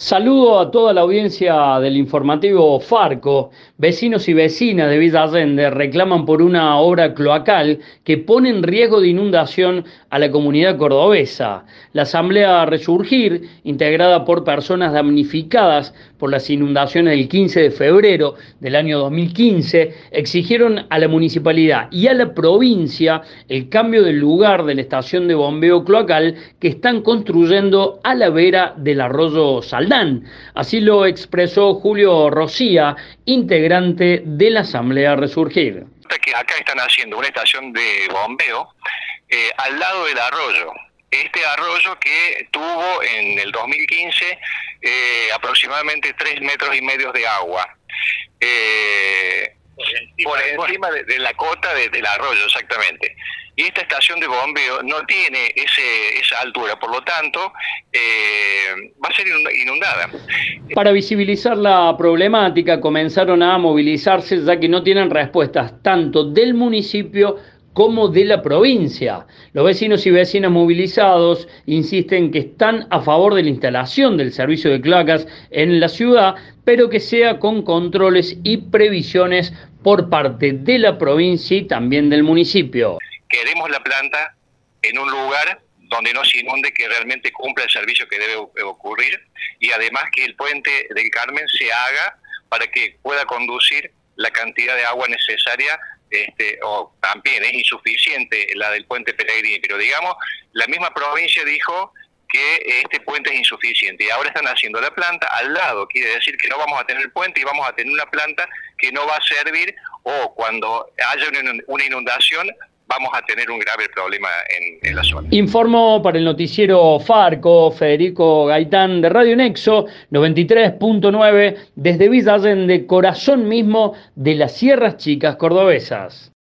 Saludo a toda la audiencia del informativo Farco. Vecinos y vecinas de Villa Allende reclaman por una obra cloacal que pone en riesgo de inundación a la comunidad cordobesa. La Asamblea Resurgir, integrada por personas damnificadas por las inundaciones del 15 de febrero del año 2015, exigieron a la municipalidad y a la provincia el cambio del lugar de la estación de bombeo cloacal que están construyendo a la vera del arroyo Sal Así lo expresó Julio Rocía, integrante de la Asamblea Resurgir. acá están haciendo una estación de bombeo eh, al lado del arroyo. Este arroyo que tuvo en el 2015 eh, aproximadamente 3 metros y medio de agua. Eh, por encima, de, la cota del arroyo, exactamente y esta estación de bombeo no tiene ese, esa altura, por lo tanto eh, va a ser inundada. Para visibilizar la problemática comenzaron a movilizarse ya que no tienen respuestas tanto del municipio como de la provincia. Los vecinos y vecinas movilizados insisten que están a favor de la instalación del servicio de cloacas en la ciudad, pero que sea con controles y previsiones por parte de la provincia y también del municipio queremos la planta en un lugar donde no se inunde, que realmente cumpla el servicio que debe ocurrir y además que el puente del Carmen se haga para que pueda conducir la cantidad de agua necesaria este, o también es insuficiente la del puente Pellegrini, pero digamos, la misma provincia dijo que este puente es insuficiente y ahora están haciendo la planta al lado, quiere decir que no vamos a tener el puente y vamos a tener una planta que no va a servir o cuando haya una inundación vamos a tener un grave problema en, la zona. Informo para el noticiero Farco, Federico Gaitán de Radio Nexo, 93.9, desde Villa Allende, corazón mismo de las Sierras Chicas Cordobesas.